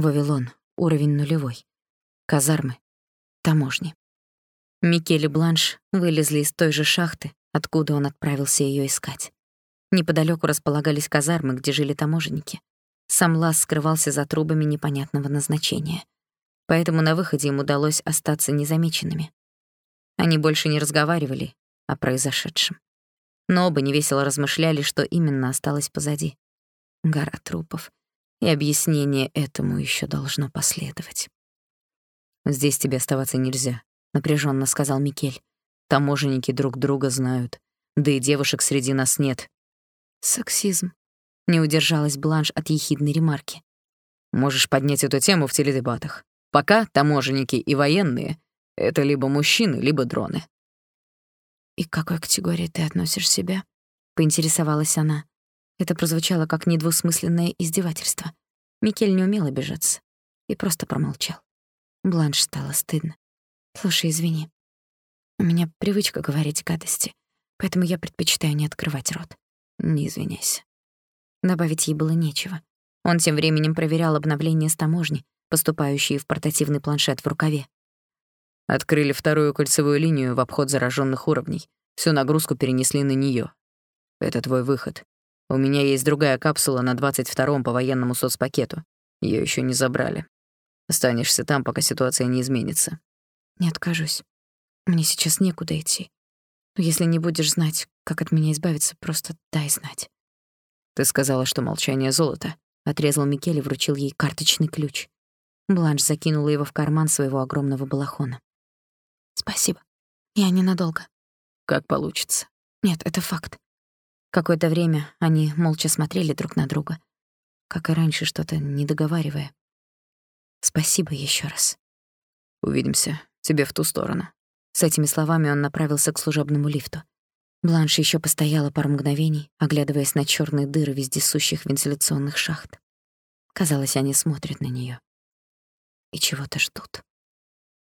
Вавилон, уровень нулевой. Казармы, таможни. Микель и Бланш вылезли из той же шахты, откуда он отправился ее искать. Неподалеку располагались казармы, где жили таможенники. Сам Лас скрывался за трубами непонятного назначения. Поэтому на выходе им удалось остаться незамеченными. Они больше не разговаривали о произошедшем. Но оба невесело размышляли, что именно осталось позади. Гора трупов. И объяснение этому еще должно последовать. «Здесь тебе оставаться нельзя», — напряженно сказал Микель. «Таможенники друг друга знают. Да и девушек среди нас нет. Сексизм. Не удержалась Бланш от ехидной ремарки. Можешь поднять эту тему в теледебатах. Пока таможенники и военные — это либо мужчины, либо дроны. «И к какой категории ты относишь себя?» — поинтересовалась она. Это прозвучало как недвусмысленное издевательство. Микель не умел обижаться и просто промолчал. Бланш стало стыдно. «Слушай, извини. У меня привычка говорить гадости, поэтому я предпочитаю не открывать рот. Не извиняйся. Добавить ей было нечего. Он тем временем проверял обновления с таможни, поступающие в портативный планшет в рукаве. Открыли вторую кольцевую линию в обход зараженных уровней. Всю нагрузку перенесли на нее. Это твой выход. У меня есть другая капсула на 22-м по военному соцпакету. Ее еще не забрали. Останешься там, пока ситуация не изменится. Не откажусь. Мне сейчас некуда идти. Но если не будешь знать, как от меня избавиться, просто дай знать. Ты сказала, что молчание — золото. Отрезал Микель и вручил ей карточный ключ. Бланш закинула его в карман своего огромного балахона. «Спасибо. Я ненадолго». «Как получится». «Нет, это факт». Какое-то время они молча смотрели друг на друга, как и раньше, что-то не договаривая. «Спасибо еще раз». «Увидимся. Тебе в ту сторону». С этими словами он направился к служебному лифту. Бланш еще постояла пару мгновений, оглядываясь на черные дыры вездесущих вентиляционных шахт. Казалось, они смотрят на нее и чего-то ждут.